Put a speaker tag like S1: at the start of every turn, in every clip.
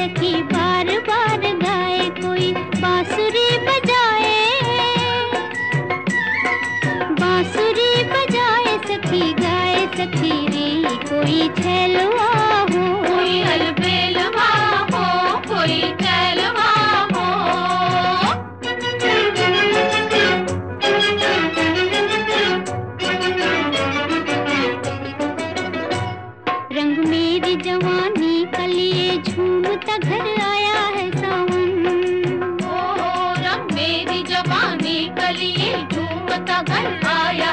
S1: सकी बात का घर आया है सावन।
S2: ओ रंग
S1: मेरी
S2: जवानी कलिए झूमता घर आया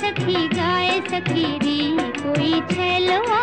S2: सखी
S1: गाए
S2: सखी री कोई छलवा